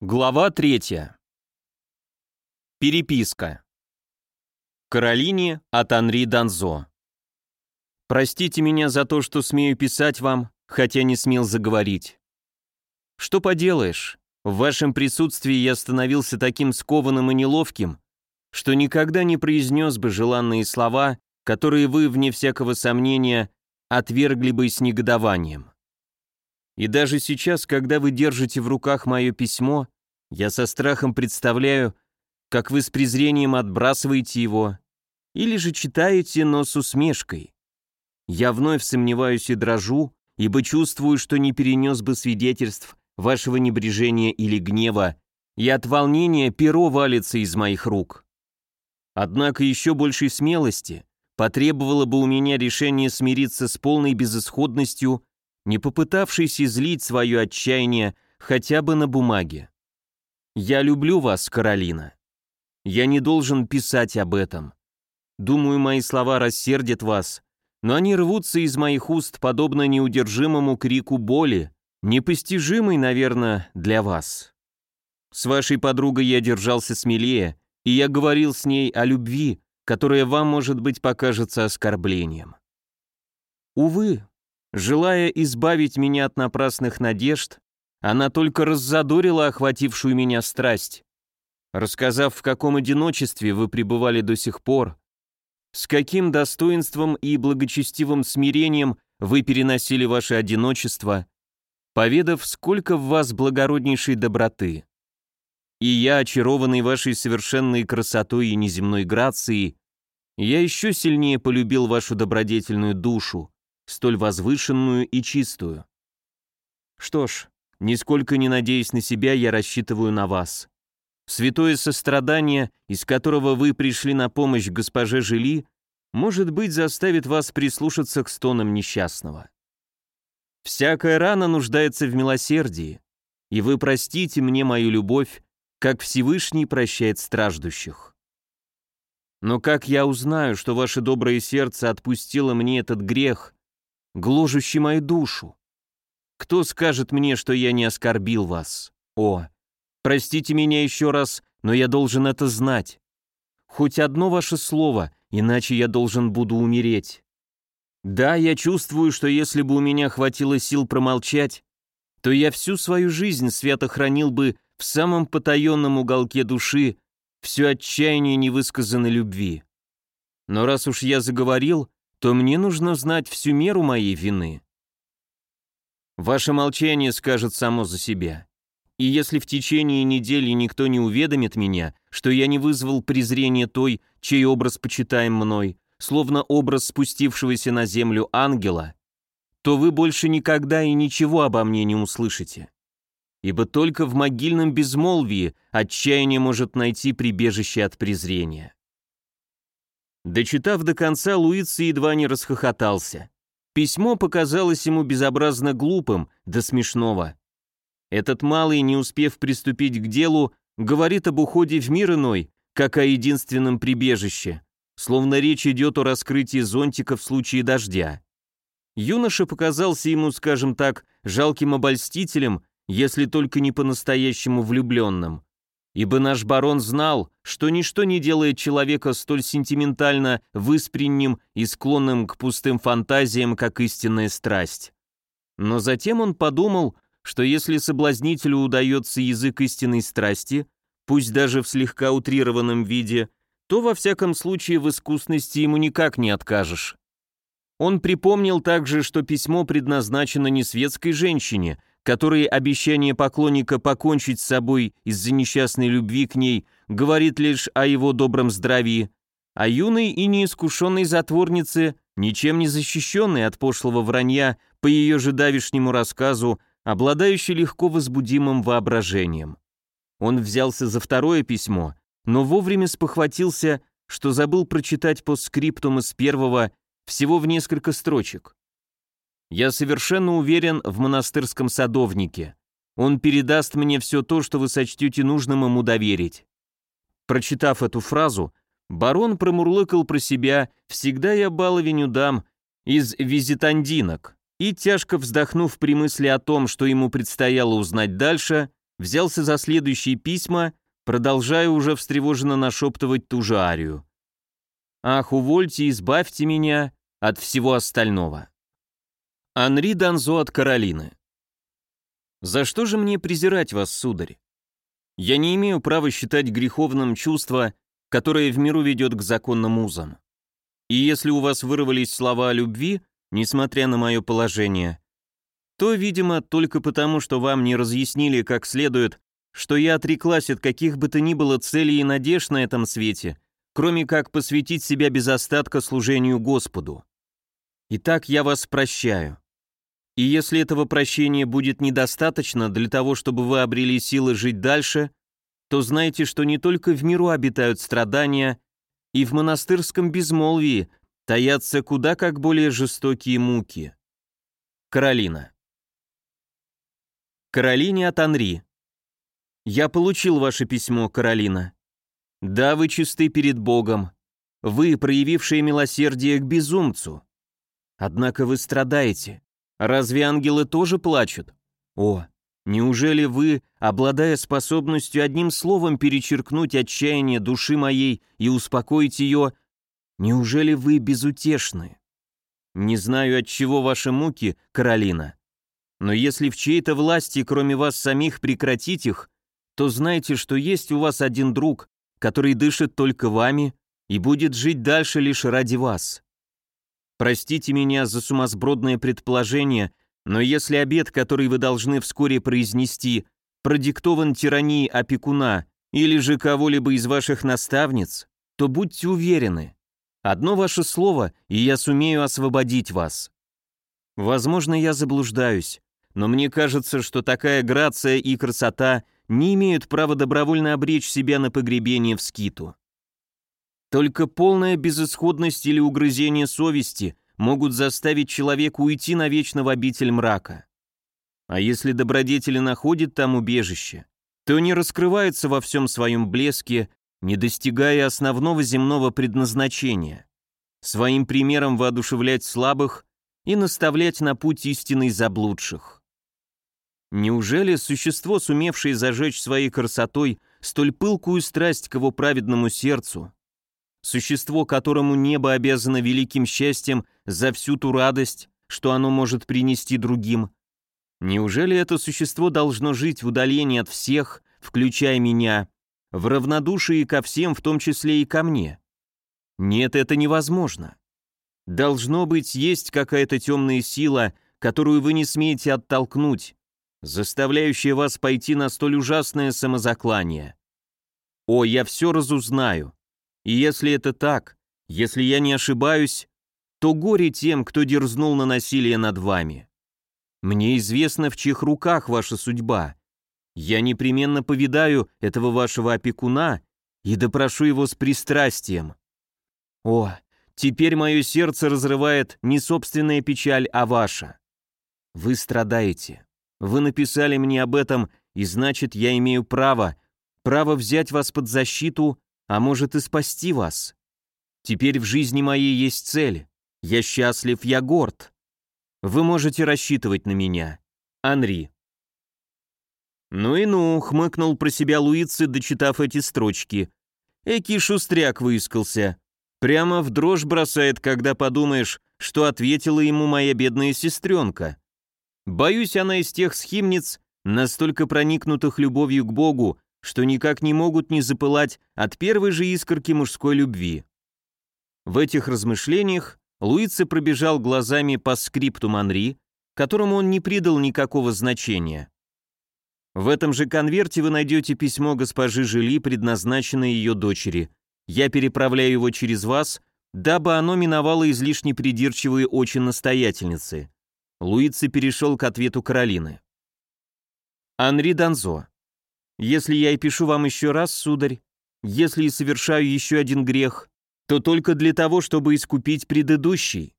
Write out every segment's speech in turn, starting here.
Глава третья. Переписка. Каролине от Анри Данзо. Простите меня за то, что смею писать вам, хотя не смел заговорить. Что поделаешь, в вашем присутствии я становился таким скованным и неловким, что никогда не произнес бы желанные слова, которые вы, вне всякого сомнения, отвергли бы с негодованием. И даже сейчас, когда вы держите в руках мое письмо, я со страхом представляю, как вы с презрением отбрасываете его, или же читаете, но с усмешкой. Я вновь сомневаюсь и дрожу, ибо чувствую, что не перенес бы свидетельств вашего небрежения или гнева, и от волнения перо валится из моих рук. Однако еще большей смелости потребовало бы у меня решение смириться с полной безысходностью не попытавшись излить свое отчаяние хотя бы на бумаге. «Я люблю вас, Каролина. Я не должен писать об этом. Думаю, мои слова рассердят вас, но они рвутся из моих уст подобно неудержимому крику боли, непостижимой, наверное, для вас. С вашей подругой я держался смелее, и я говорил с ней о любви, которая вам, может быть, покажется оскорблением. Увы, Желая избавить меня от напрасных надежд, она только раззадорила охватившую меня страсть. Рассказав, в каком одиночестве вы пребывали до сих пор, с каким достоинством и благочестивым смирением вы переносили ваше одиночество, поведав, сколько в вас благороднейшей доброты. И я, очарованный вашей совершенной красотой и неземной грацией, я еще сильнее полюбил вашу добродетельную душу, столь возвышенную и чистую. Что ж, нисколько не надеясь на себя, я рассчитываю на вас. Святое сострадание, из которого вы пришли на помощь госпоже Жили, может быть, заставит вас прислушаться к стонам несчастного. Всякая рана нуждается в милосердии, и вы простите мне мою любовь, как Всевышний прощает страждущих. Но как я узнаю, что ваше доброе сердце отпустило мне этот грех, гложущий мою душу. Кто скажет мне, что я не оскорбил вас? О, простите меня еще раз, но я должен это знать. Хоть одно ваше слово, иначе я должен буду умереть. Да, я чувствую, что если бы у меня хватило сил промолчать, то я всю свою жизнь свято хранил бы в самом потаенном уголке души все отчаяние невысказанной любви. Но раз уж я заговорил, то мне нужно знать всю меру моей вины. Ваше молчание скажет само за себя. И если в течение недели никто не уведомит меня, что я не вызвал презрения той, чей образ почитаем мной, словно образ спустившегося на землю ангела, то вы больше никогда и ничего обо мне не услышите. Ибо только в могильном безмолвии отчаяние может найти прибежище от презрения. Дочитав до конца, Луици едва не расхохотался. Письмо показалось ему безобразно глупым, до смешного. Этот малый, не успев приступить к делу, говорит об уходе в мир иной, как о единственном прибежище, словно речь идет о раскрытии зонтика в случае дождя. Юноша показался ему, скажем так, жалким обольстителем, если только не по-настоящему влюбленным ибо наш барон знал, что ничто не делает человека столь сентиментально выспренним и склонным к пустым фантазиям, как истинная страсть. Но затем он подумал, что если соблазнителю удается язык истинной страсти, пусть даже в слегка утрированном виде, то во всяком случае в искусности ему никак не откажешь. Он припомнил также, что письмо предназначено не светской женщине, который обещание поклонника покончить с собой из-за несчастной любви к ней говорит лишь о его добром здравии, а юной и неискушенной затворнице, ничем не защищенной от пошлого вранья по ее же давишнему рассказу, обладающей легко возбудимым воображением. Он взялся за второе письмо, но вовремя спохватился, что забыл прочитать постскриптум из первого всего в несколько строчек. Я совершенно уверен в монастырском садовнике. Он передаст мне все то, что вы сочтете нужным ему доверить». Прочитав эту фразу, барон промурлыкал про себя «всегда я баловеню дам» из визитандинок и, тяжко вздохнув при мысли о том, что ему предстояло узнать дальше, взялся за следующие письма, продолжая уже встревоженно нашептывать ту же арию. «Ах, увольте, избавьте меня от всего остального». Анри Данзо от Каролины. «За что же мне презирать вас, сударь? Я не имею права считать греховным чувство, которое в миру ведет к законным узам. И если у вас вырвались слова о любви, несмотря на мое положение, то, видимо, только потому, что вам не разъяснили как следует, что я отреклась от каких бы то ни было целей и надежд на этом свете, кроме как посвятить себя без остатка служению Господу. Итак, я вас прощаю. И если этого прощения будет недостаточно для того, чтобы вы обрели силы жить дальше, то знайте, что не только в миру обитают страдания, и в монастырском безмолвии таятся куда как более жестокие муки. Каролина. Каролине от Анри. Я получил ваше письмо, Каролина. Да, вы чисты перед Богом. Вы, проявившие милосердие к безумцу. Однако вы страдаете. Разве ангелы тоже плачут? О, неужели вы, обладая способностью одним словом перечеркнуть отчаяние души моей и успокоить ее, неужели вы безутешны? Не знаю, от чего ваши муки, Каролина, но если в чьей-то власти, кроме вас самих, прекратить их, то знайте, что есть у вас один друг, который дышит только вами и будет жить дальше лишь ради вас. Простите меня за сумасбродное предположение, но если обед, который вы должны вскоре произнести, продиктован тиранией опекуна или же кого-либо из ваших наставниц, то будьте уверены, одно ваше слово, и я сумею освободить вас. Возможно, я заблуждаюсь, но мне кажется, что такая грация и красота не имеют права добровольно обречь себя на погребение в скиту. Только полная безысходность или угрызение совести могут заставить человека уйти навечно в обитель мрака. А если добродетели находят там убежище, то не раскрывается во всем своем блеске, не достигая основного земного предназначения. Своим примером воодушевлять слабых и наставлять на путь истинный заблудших. Неужели существо, сумевшее зажечь своей красотой столь пылкую страсть к его праведному сердцу, существо, которому небо обязано великим счастьем за всю ту радость, что оно может принести другим, неужели это существо должно жить в удалении от всех, включая меня, в равнодушии ко всем, в том числе и ко мне? Нет, это невозможно. Должно быть, есть какая-то темная сила, которую вы не смеете оттолкнуть, заставляющее вас пойти на столь ужасное самозаклание. О, я все разузнаю. И если это так, если я не ошибаюсь, то горе тем, кто дерзнул на насилие над вами. Мне известно, в чьих руках ваша судьба. Я непременно повидаю этого вашего опекуна и допрошу его с пристрастием. О, теперь мое сердце разрывает не собственная печаль, а ваша. Вы страдаете. Вы написали мне об этом, и значит, я имею право, право взять вас под защиту, а может и спасти вас. Теперь в жизни моей есть цель. Я счастлив, я горд. Вы можете рассчитывать на меня. Анри. Ну и ну, хмыкнул про себя Луицы, дочитав эти строчки. Эки шустряк выискался. Прямо в дрожь бросает, когда подумаешь, что ответила ему моя бедная сестренка. Боюсь, она из тех схимниц, настолько проникнутых любовью к Богу, что никак не могут не запылать от первой же искорки мужской любви. В этих размышлениях Луице пробежал глазами по скрипту Манри, которому он не придал никакого значения. В этом же конверте вы найдете письмо госпожи Жили, предназначенное ее дочери. Я переправляю его через вас, дабы оно миновало излишне придирчивые очи настоятельницы. Луици перешел к ответу Каролины. Анри Данзо. Если я и пишу вам еще раз, сударь, если и совершаю еще один грех, то только для того, чтобы искупить предыдущий.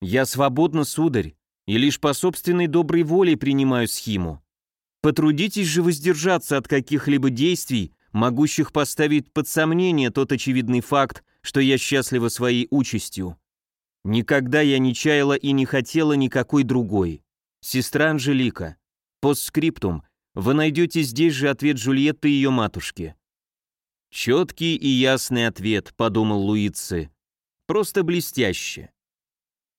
Я свободна, сударь, и лишь по собственной доброй воле принимаю схиму. Потрудитесь же воздержаться от каких-либо действий, могущих поставить под сомнение тот очевидный факт, что я счастлива своей участью. Никогда я не чаяла и не хотела никакой другой. Сестра Анжелика. Постскриптум. Вы найдете здесь же ответ Джульетты и ее матушки. Четкий и ясный ответ, подумал Луици. Просто блестяще.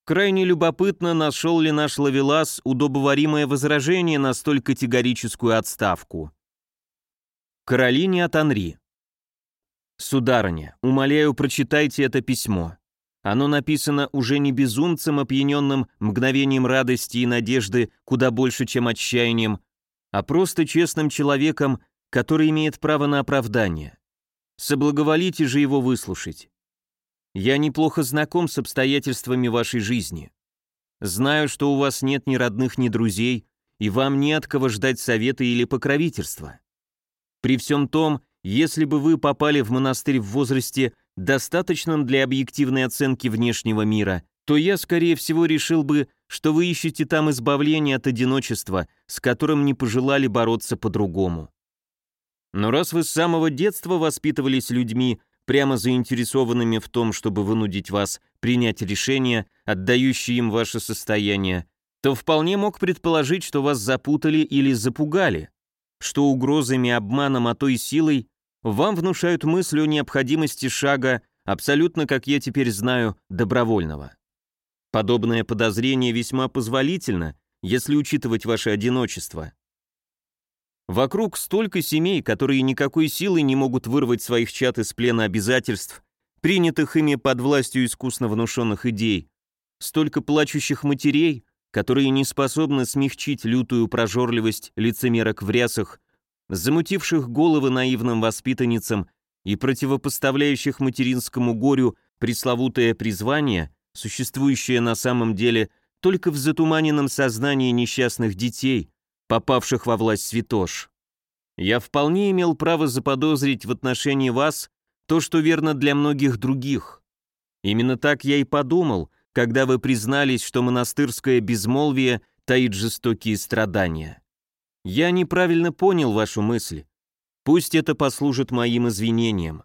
Крайне любопытно, нашел ли наш Лавелас удобоваримое возражение на столь категорическую отставку. Каролине от Анри. «Сударыня, умоляю, прочитайте это письмо. Оно написано уже не безумцем, опьяненным мгновением радости и надежды куда больше, чем отчаянием, а просто честным человеком, который имеет право на оправдание. Соблаговолите же его выслушать. Я неплохо знаком с обстоятельствами вашей жизни. Знаю, что у вас нет ни родных, ни друзей, и вам не от кого ждать совета или покровительства. При всем том, если бы вы попали в монастырь в возрасте, достаточном для объективной оценки внешнего мира, то я, скорее всего, решил бы, что вы ищете там избавление от одиночества, с которым не пожелали бороться по-другому. Но раз вы с самого детства воспитывались людьми, прямо заинтересованными в том, чтобы вынудить вас принять решение, отдающее им ваше состояние, то вполне мог предположить, что вас запутали или запугали, что угрозами, обманом, а то и силой вам внушают мысль о необходимости шага, абсолютно, как я теперь знаю, добровольного. Подобное подозрение весьма позволительно, если учитывать ваше одиночество. Вокруг столько семей, которые никакой силой не могут вырвать своих чад из плена обязательств, принятых ими под властью искусно внушенных идей, столько плачущих матерей, которые не способны смягчить лютую прожорливость лицемерок в рясах, замутивших головы наивным воспитанницам и противопоставляющих материнскому горю пресловутое призвание, существующее на самом деле только в затуманенном сознании несчастных детей – попавших во власть святош. Я вполне имел право заподозрить в отношении вас то, что верно для многих других. Именно так я и подумал, когда вы признались, что монастырское безмолвие таит жестокие страдания. Я неправильно понял вашу мысль. Пусть это послужит моим извинением.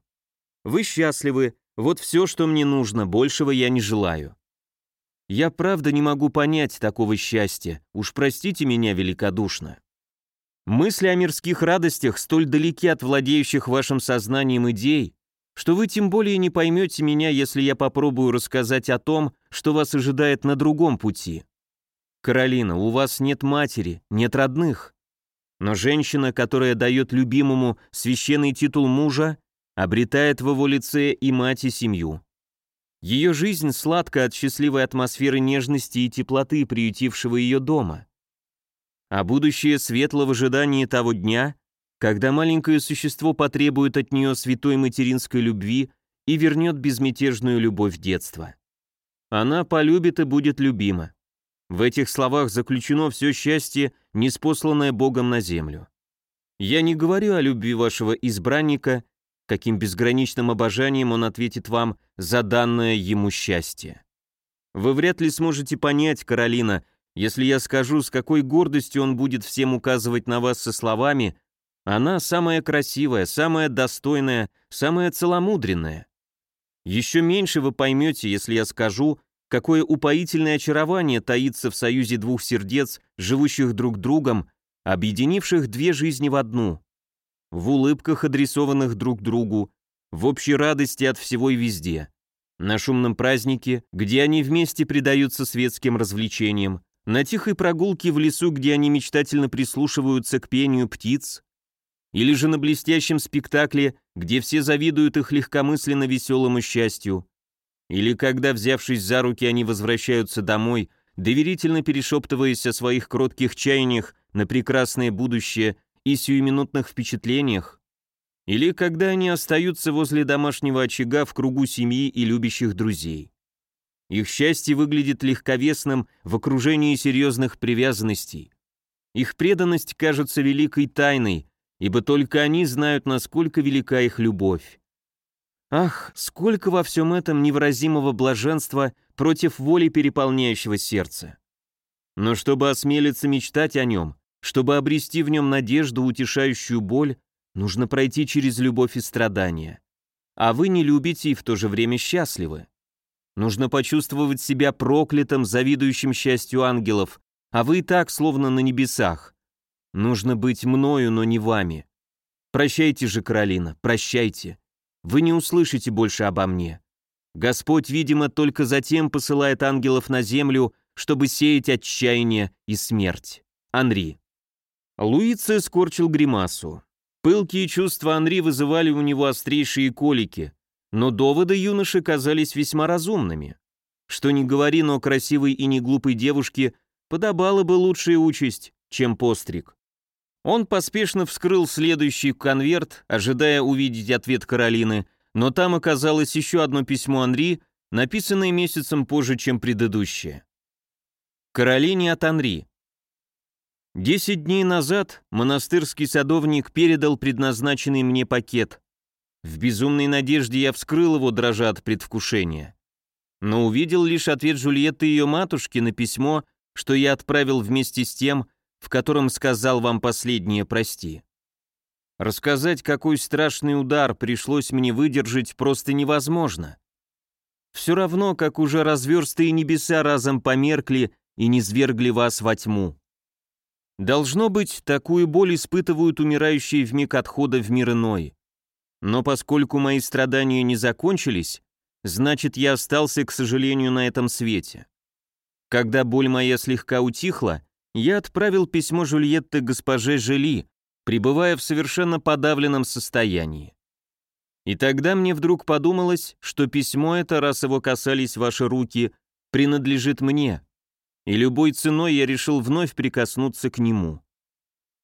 Вы счастливы, вот все, что мне нужно, большего я не желаю. Я правда не могу понять такого счастья, уж простите меня великодушно. Мысли о мирских радостях столь далеки от владеющих вашим сознанием идей, что вы тем более не поймете меня, если я попробую рассказать о том, что вас ожидает на другом пути. Каролина, у вас нет матери, нет родных. Но женщина, которая дает любимому священный титул мужа, обретает в его лице и мать, и семью. Ее жизнь сладка от счастливой атмосферы нежности и теплоты, приютившего ее дома. А будущее светло в ожидании того дня, когда маленькое существо потребует от нее святой материнской любви и вернет безмятежную любовь детства. Она полюбит и будет любима. В этих словах заключено все счастье, неспосланное Богом на землю. Я не говорю о любви вашего избранника каким безграничным обожанием он ответит вам за данное ему счастье. Вы вряд ли сможете понять, Каролина, если я скажу, с какой гордостью он будет всем указывать на вас со словами «Она самая красивая, самая достойная, самая целомудренная». Еще меньше вы поймете, если я скажу, какое упоительное очарование таится в союзе двух сердец, живущих друг другом, объединивших две жизни в одну в улыбках, адресованных друг другу, в общей радости от всего и везде, на шумном празднике, где они вместе предаются светским развлечениям, на тихой прогулке в лесу, где они мечтательно прислушиваются к пению птиц, или же на блестящем спектакле, где все завидуют их легкомысленно веселому счастью, или когда, взявшись за руки, они возвращаются домой, доверительно перешептываясь о своих кротких чаяниях на прекрасное будущее и сиюминутных впечатлениях, или когда они остаются возле домашнего очага в кругу семьи и любящих друзей. Их счастье выглядит легковесным в окружении серьезных привязанностей. Их преданность кажется великой тайной, ибо только они знают, насколько велика их любовь. Ах, сколько во всем этом невыразимого блаженства против воли переполняющего сердца. Но чтобы осмелиться мечтать о нем, чтобы обрести в нем надежду, утешающую боль, нужно пройти через любовь и страдания. А вы не любите и в то же время счастливы. Нужно почувствовать себя проклятым, завидующим счастью ангелов, а вы и так, словно на небесах. Нужно быть мною, но не вами. Прощайте же, Каролина, прощайте. Вы не услышите больше обо мне. Господь, видимо, только затем посылает ангелов на землю, чтобы сеять отчаяние и смерть. Анри. Луице скорчил гримасу. Пылкие чувства Анри вызывали у него острейшие колики, но доводы юноши казались весьма разумными. Что ни говори, но красивой и неглупой девушке подобала бы лучшая участь, чем постриг. Он поспешно вскрыл следующий конверт, ожидая увидеть ответ Каролины, но там оказалось еще одно письмо Анри, написанное месяцем позже, чем предыдущее. Каролине от Анри. Десять дней назад монастырский садовник передал предназначенный мне пакет. В безумной надежде я вскрыл его, дрожа от предвкушения. Но увидел лишь ответ Жульетты и ее матушки на письмо, что я отправил вместе с тем, в котором сказал вам последнее «прости». Рассказать, какой страшный удар пришлось мне выдержать, просто невозможно. Все равно, как уже разверстые небеса разом померкли и низвергли вас во тьму. Должно быть, такую боль испытывают умирающие в миг отхода в мир иной. Но поскольку мои страдания не закончились, значит, я остался, к сожалению, на этом свете. Когда боль моя слегка утихла, я отправил письмо Жульетты госпоже Жели, пребывая в совершенно подавленном состоянии. И тогда мне вдруг подумалось, что письмо это, раз его касались ваши руки, принадлежит мне, и любой ценой я решил вновь прикоснуться к нему.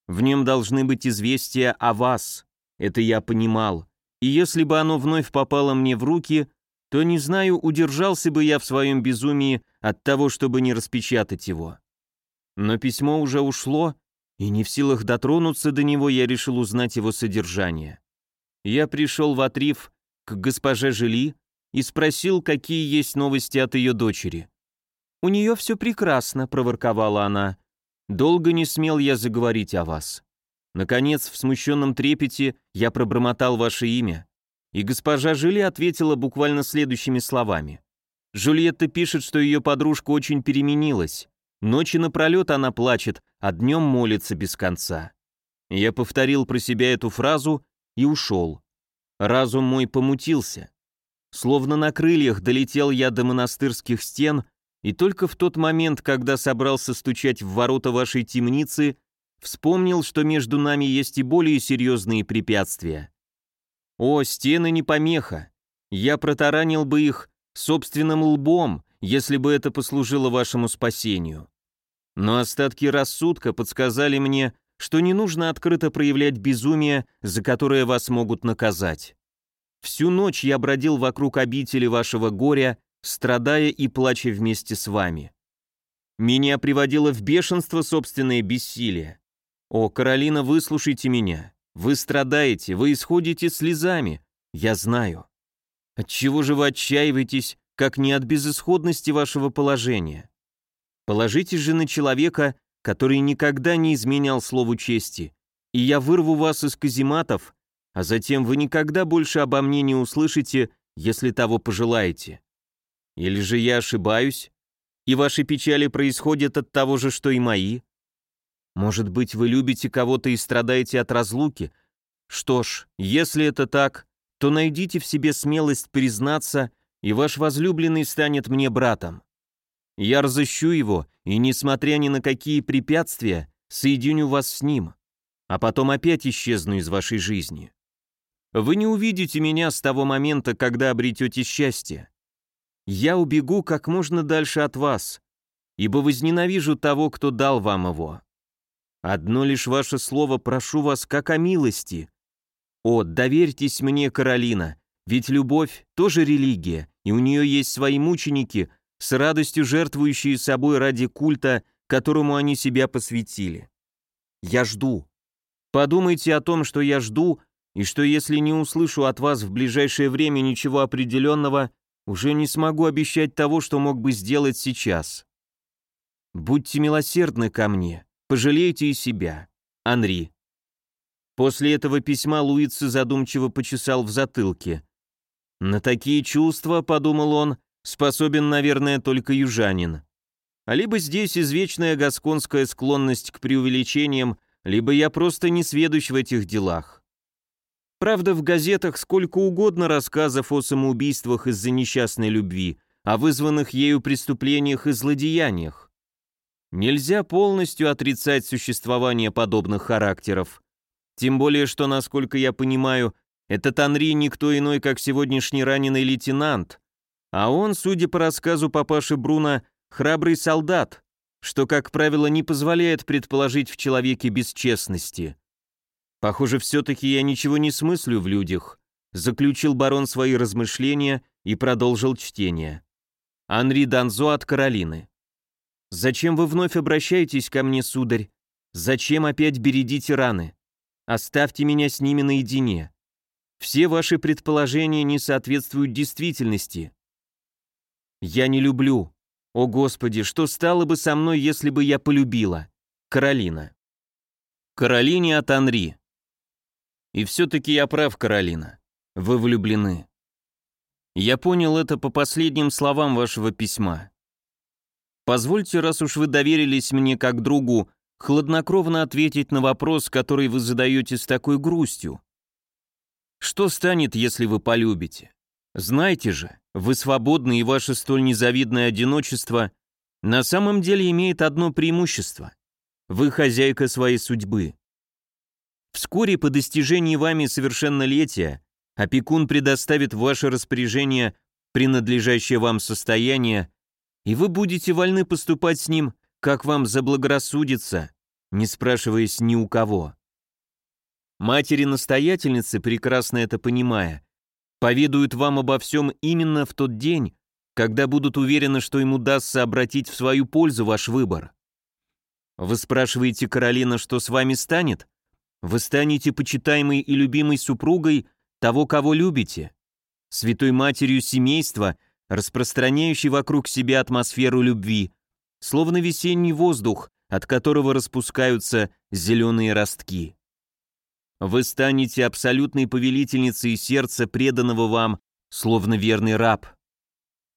В нем должны быть известия о вас, это я понимал, и если бы оно вновь попало мне в руки, то, не знаю, удержался бы я в своем безумии от того, чтобы не распечатать его. Но письмо уже ушло, и не в силах дотронуться до него, я решил узнать его содержание. Я пришел в отрив к госпоже Жили и спросил, какие есть новости от ее дочери. «У нее все прекрасно», — проворковала она. «Долго не смел я заговорить о вас. Наконец, в смущенном трепете я пробормотал ваше имя, и госпожа Жили ответила буквально следующими словами. Жульетта пишет, что ее подружка очень переменилась. Ночи напролет она плачет, а днем молится без конца. Я повторил про себя эту фразу и ушел. Разум мой помутился. Словно на крыльях долетел я до монастырских стен, и только в тот момент, когда собрался стучать в ворота вашей темницы, вспомнил, что между нами есть и более серьезные препятствия. О, стены не помеха. Я протаранил бы их собственным лбом, если бы это послужило вашему спасению. Но остатки рассудка подсказали мне, что не нужно открыто проявлять безумие, за которое вас могут наказать. Всю ночь я бродил вокруг обители вашего горя, страдая и плача вместе с вами. Меня приводило в бешенство собственное бессилие. О, Каролина, выслушайте меня. Вы страдаете, вы исходите слезами. Я знаю. Отчего же вы отчаиваетесь, как не от безысходности вашего положения? Положитесь же на человека, который никогда не изменял слову чести, и я вырву вас из казематов, а затем вы никогда больше обо мне не услышите, если того пожелаете. Или же я ошибаюсь, и ваши печали происходят от того же, что и мои? Может быть, вы любите кого-то и страдаете от разлуки? Что ж, если это так, то найдите в себе смелость признаться, и ваш возлюбленный станет мне братом. Я разыщу его, и, несмотря ни на какие препятствия, соединю вас с ним, а потом опять исчезну из вашей жизни. Вы не увидите меня с того момента, когда обретете счастье. Я убегу как можно дальше от вас, ибо возненавижу того, кто дал вам его. Одно лишь ваше слово прошу вас как о милости, о, доверьтесь мне, Каролина, ведь любовь тоже религия, и у нее есть свои мученики, с радостью жертвующие собой ради культа, которому они себя посвятили. Я жду. Подумайте о том, что я жду, и что если не услышу от вас в ближайшее время ничего определенного, уже не смогу обещать того, что мог бы сделать сейчас. Будьте милосердны ко мне, пожалейте и себя. Анри. После этого письма Луица задумчиво почесал в затылке. «На такие чувства, — подумал он, — способен, наверное, только южанин. А либо здесь извечная гасконская склонность к преувеличениям, либо я просто не сведущ в этих делах. Правда, в газетах сколько угодно рассказов о самоубийствах из-за несчастной любви, о вызванных ею преступлениях и злодеяниях. Нельзя полностью отрицать существование подобных характеров. Тем более, что, насколько я понимаю, этот Анри никто иной, как сегодняшний раненый лейтенант, а он, судя по рассказу папаши Бруна, храбрый солдат, что, как правило, не позволяет предположить в человеке бесчестности. Похоже, все-таки я ничего не смыслю в людях, заключил барон свои размышления и продолжил чтение. Анри Данзо от Каролины. «Зачем вы вновь обращаетесь ко мне, сударь? Зачем опять бередите раны? Оставьте меня с ними наедине. Все ваши предположения не соответствуют действительности. Я не люблю. О, Господи, что стало бы со мной, если бы я полюбила? Каролина. Каролине от Анри. И все-таки я прав, Каролина. Вы влюблены. Я понял это по последним словам вашего письма. Позвольте, раз уж вы доверились мне как другу, хладнокровно ответить на вопрос, который вы задаете с такой грустью. Что станет, если вы полюбите? Знайте же, вы свободны, и ваше столь незавидное одиночество на самом деле имеет одно преимущество. Вы хозяйка своей судьбы. Вскоре по достижении вами совершеннолетия опекун предоставит в ваше распоряжение принадлежащее вам состояние, и вы будете вольны поступать с ним, как вам заблагорассудится, не спрашиваясь ни у кого. Матери-настоятельницы, прекрасно это понимая, поведают вам обо всем именно в тот день, когда будут уверены, что им удастся обратить в свою пользу ваш выбор. Вы спрашиваете, Каролина, что с вами станет? Вы станете почитаемой и любимой супругой того, кого любите, святой матерью семейства, распространяющей вокруг себя атмосферу любви, словно весенний воздух, от которого распускаются зеленые ростки. Вы станете абсолютной повелительницей сердца, преданного вам, словно верный раб.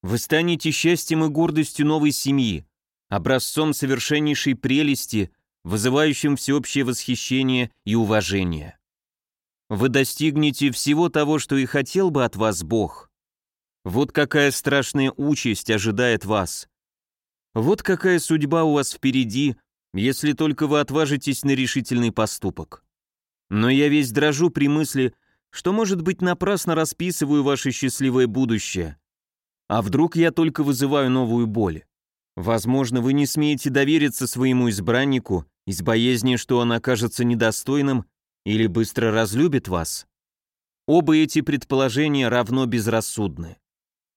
Вы станете счастьем и гордостью новой семьи, образцом совершеннейшей прелести, вызывающим всеобщее восхищение и уважение. Вы достигнете всего того, что и хотел бы от вас Бог. Вот какая страшная участь ожидает вас. Вот какая судьба у вас впереди, если только вы отважитесь на решительный поступок. Но я весь дрожу при мысли, что, может быть, напрасно расписываю ваше счастливое будущее. А вдруг я только вызываю новую боль? Возможно, вы не смеете довериться своему избраннику из боязни, что он окажется недостойным или быстро разлюбит вас. Оба эти предположения равно безрассудны.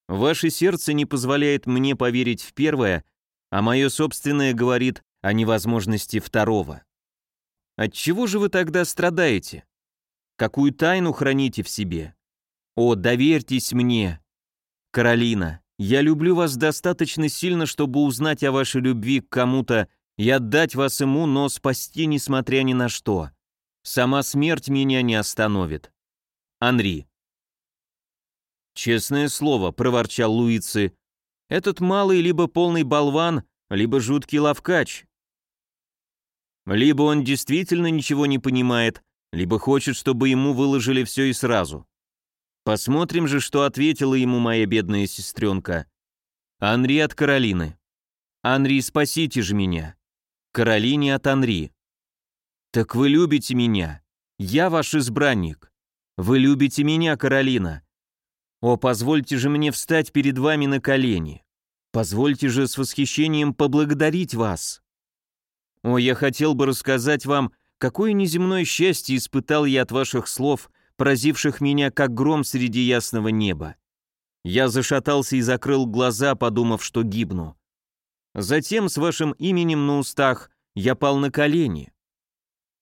Ваше сердце не позволяет мне поверить в первое, а мое собственное говорит о невозможности второго. Отчего же вы тогда страдаете? Какую тайну храните в себе? О, доверьтесь мне! Каролина, я люблю вас достаточно сильно, чтобы узнать о вашей любви к кому-то и отдать вас ему, но спасти несмотря ни на что. Сама смерть меня не остановит. Анри. «Честное слово», — проворчал Луицы, — «этот малый либо полный болван, либо жуткий лавкач. Либо он действительно ничего не понимает, либо хочет, чтобы ему выложили все и сразу. Посмотрим же, что ответила ему моя бедная сестренка. Анри от Каролины. Анри, спасите же меня. Каролине от Анри. Так вы любите меня. Я ваш избранник. Вы любите меня, Каролина. О, позвольте же мне встать перед вами на колени. Позвольте же с восхищением поблагодарить вас. О, я хотел бы рассказать вам, какое неземное счастье испытал я от ваших слов, поразивших меня как гром среди ясного неба. Я зашатался и закрыл глаза, подумав, что гибну. Затем с вашим именем на устах я пал на колени.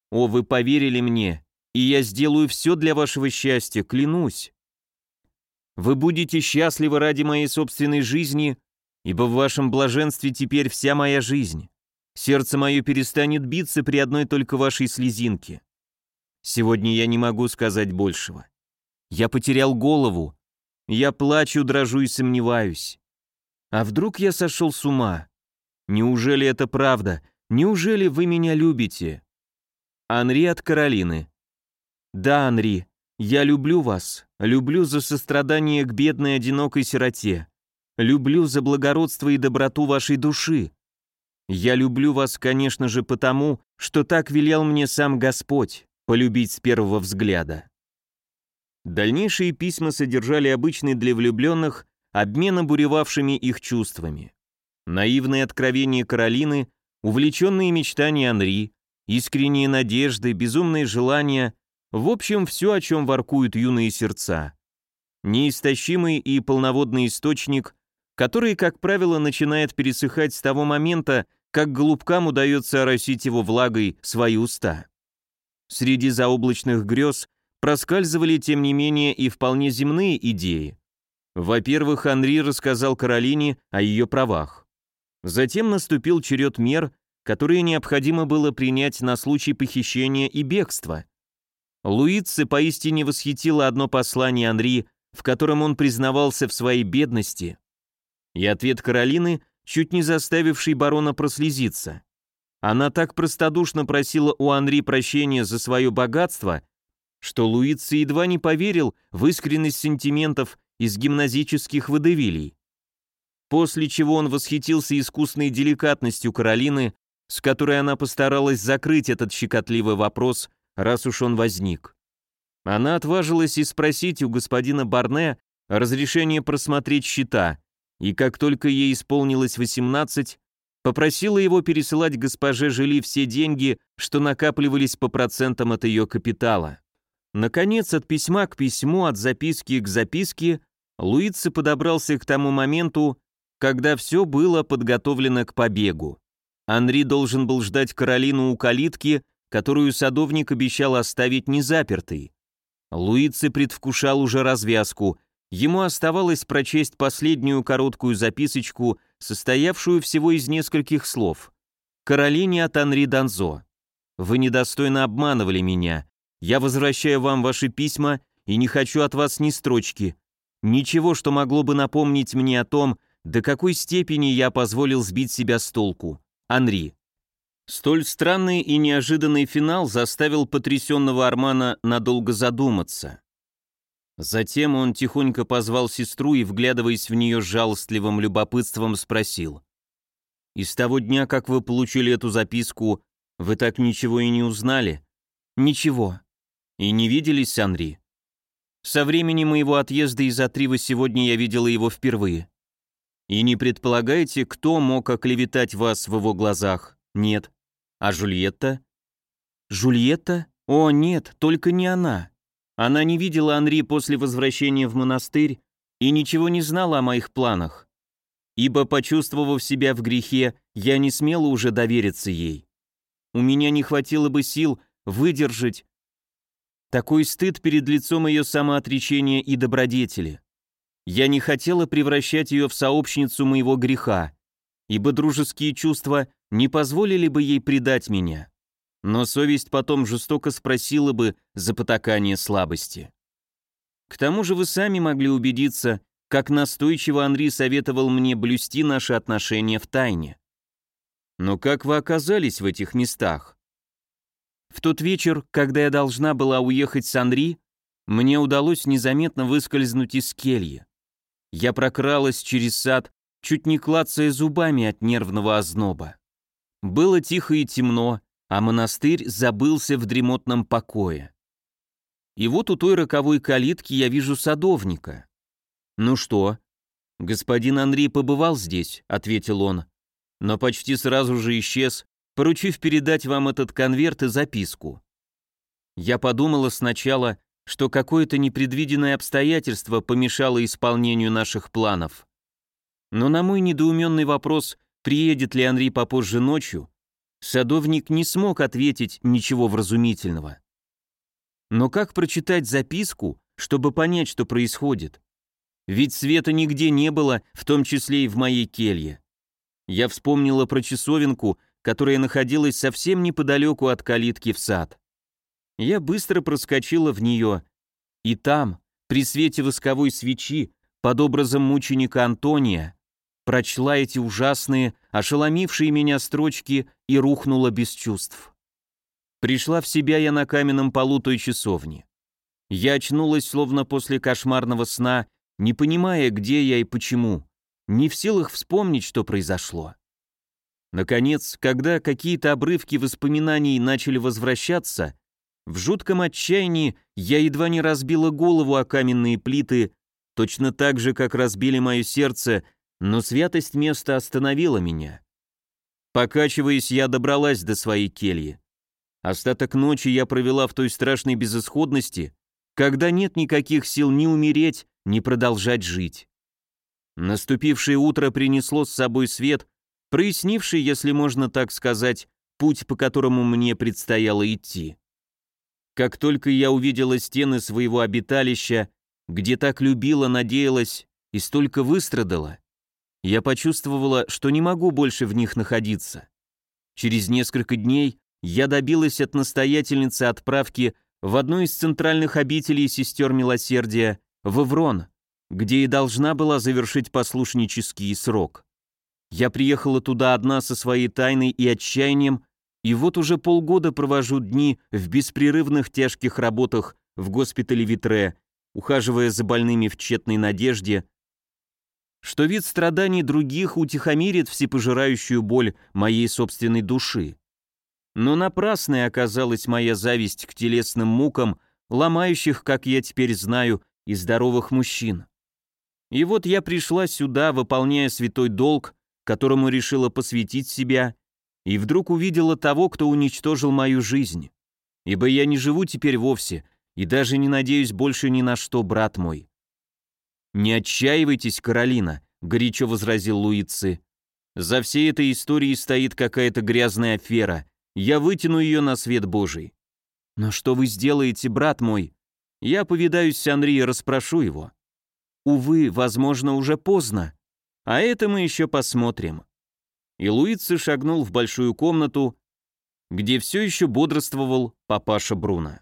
О, вы поверили мне, и я сделаю все для вашего счастья, клянусь. Вы будете счастливы ради моей собственной жизни, ибо в вашем блаженстве теперь вся моя жизнь. Сердце мое перестанет биться при одной только вашей слезинке. Сегодня я не могу сказать большего. Я потерял голову. Я плачу, дрожу и сомневаюсь. А вдруг я сошел с ума? Неужели это правда? Неужели вы меня любите? Анри от Каролины. «Да, Анри, я люблю вас, люблю за сострадание к бедной одинокой сироте, люблю за благородство и доброту вашей души. Я люблю вас, конечно же, потому, что так велел мне сам Господь, полюбить с первого взгляда». Дальнейшие письма содержали обычный для влюбленных обмен обуревавшими их чувствами. Наивные откровения Каролины, увлеченные мечтания Анри, искренние надежды, безумные желания, в общем, все, о чем воркуют юные сердца. Неистощимый и полноводный источник, который, как правило, начинает пересыхать с того момента, как голубкам удается оросить его влагой свои уста. Среди заоблачных грез проскальзывали, тем не менее, и вполне земные идеи. Во-первых, Анри рассказал Каролине о ее правах. Затем наступил черед мер, которые необходимо было принять на случай похищения и бегства. Луице поистине восхитило одно послание Анри, в котором он признавался в своей бедности, и ответ Каролины, чуть не заставивший барона прослезиться. Она так простодушно просила у Анри прощения за свое богатство, что Луица едва не поверил в искренность сентиментов из гимназических водевилей. После чего он восхитился искусной деликатностью Каролины, с которой она постаралась закрыть этот щекотливый вопрос, раз уж он возник. Она отважилась и спросить у господина Барне разрешение просмотреть счета, и как только ей исполнилось 18, попросила его пересылать госпоже Жили все деньги, что накапливались по процентам от ее капитала. Наконец, от письма к письму, от записки к записке, Луица подобрался к тому моменту, когда все было подготовлено к побегу. Анри должен был ждать Каролину у калитки, которую садовник обещал оставить незапертой. Луице предвкушал уже развязку. Ему оставалось прочесть последнюю короткую записочку, состоявшую всего из нескольких слов. «Каролине от Анри Данзо. Вы недостойно обманывали меня. Я возвращаю вам ваши письма и не хочу от вас ни строчки. Ничего, что могло бы напомнить мне о том, до какой степени я позволил сбить себя с толку. Анри. Столь странный и неожиданный финал заставил потрясенного Армана надолго задуматься. Затем он тихонько позвал сестру и, вглядываясь в нее с жалостливым любопытством, спросил. «И с того дня, как вы получили эту записку, вы так ничего и не узнали?» «Ничего. И не виделись с Анри? Со времени моего отъезда из Атрива сегодня я видела его впервые. И не предполагаете, кто мог оклеветать вас в его глазах? Нет. А Жульетта? Жульетта? О, нет, только не она. Она не видела Анри после возвращения в монастырь и ничего не знала о моих планах. Ибо, почувствовав себя в грехе, я не смела уже довериться ей. У меня не хватило бы сил выдержать такой стыд перед лицом ее самоотречения и добродетели. Я не хотела превращать ее в сообщницу моего греха, ибо дружеские чувства не позволили бы ей предать меня. Но совесть потом жестоко спросила бы за потакание слабости. К тому же вы сами могли убедиться, как настойчиво Анри советовал мне блюсти наши отношения в тайне. Но как вы оказались в этих местах? В тот вечер, когда я должна была уехать с Анри, мне удалось незаметно выскользнуть из кельи. Я прокралась через сад, чуть не клацая зубами от нервного озноба. Было тихо и темно, а монастырь забылся в дремотном покое. И вот у той роковой калитки я вижу садовника. «Ну что?» «Господин Анри побывал здесь», — ответил он, но почти сразу же исчез, поручив передать вам этот конверт и записку. Я подумала сначала, что какое-то непредвиденное обстоятельство помешало исполнению наших планов. Но на мой недоуменный вопрос, приедет ли Анри попозже ночью, садовник не смог ответить ничего вразумительного. Но как прочитать записку, чтобы понять, что происходит? Ведь света нигде не было, в том числе и в моей келье. Я вспомнила про часовенку, которая находилась совсем неподалеку от калитки в сад. Я быстро проскочила в нее, и там, при свете восковой свечи, под образом мученика Антония, прочла эти ужасные, ошеломившие меня строчки и рухнула без чувств. Пришла в себя я на каменном полу той часовни. Я очнулась словно после кошмарного сна, не понимая, где я и почему, не в силах вспомнить, что произошло. Наконец, когда какие-то обрывки воспоминаний начали возвращаться, в жутком отчаянии я едва не разбила голову о каменные плиты, точно так же, как разбили мое сердце, но святость места остановила меня. Покачиваясь, я добралась до своей кельи. Остаток ночи я провела в той страшной безысходности, когда нет никаких сил ни умереть, ни продолжать жить. Наступившее утро принесло с собой свет, прояснивший, если можно так сказать, путь, по которому мне предстояло идти. Как только я увидела стены своего обиталища, где так любила, надеялась и столько выстрадала, я почувствовала, что не могу больше в них находиться. Через несколько дней я добилась от настоятельницы отправки в одну из центральных обителей сестер милосердия, в Эврон, где и должна была завершить послушнический срок. Я приехала туда одна со своей тайной и отчаянием, и вот уже полгода провожу дни в беспрерывных тяжких работах в госпитале Витре, ухаживая за больными в тщетной надежде, что вид страданий других утихомирит всепожирающую боль моей собственной души. Но напрасной оказалась моя зависть к телесным мукам, ломающих, как я теперь знаю, и здоровых мужчин. И вот я пришла сюда, выполняя святой долг, которому решила посвятить себя, и вдруг увидела того, кто уничтожил мою жизнь. Ибо я не живу теперь вовсе, и даже не надеюсь больше ни на что, брат мой. «Не отчаивайтесь, Каролина», — горячо возразил Луицы. «За всей этой историей стоит какая-то грязная афера, я вытяну ее на свет Божий. Но что вы сделаете, брат мой? Я повидаюсь с Анри и расспрошу его. Увы, возможно, уже поздно. А это мы еще посмотрим. И Луицы шагнул в большую комнату, где все еще бодрствовал папаша Бруно.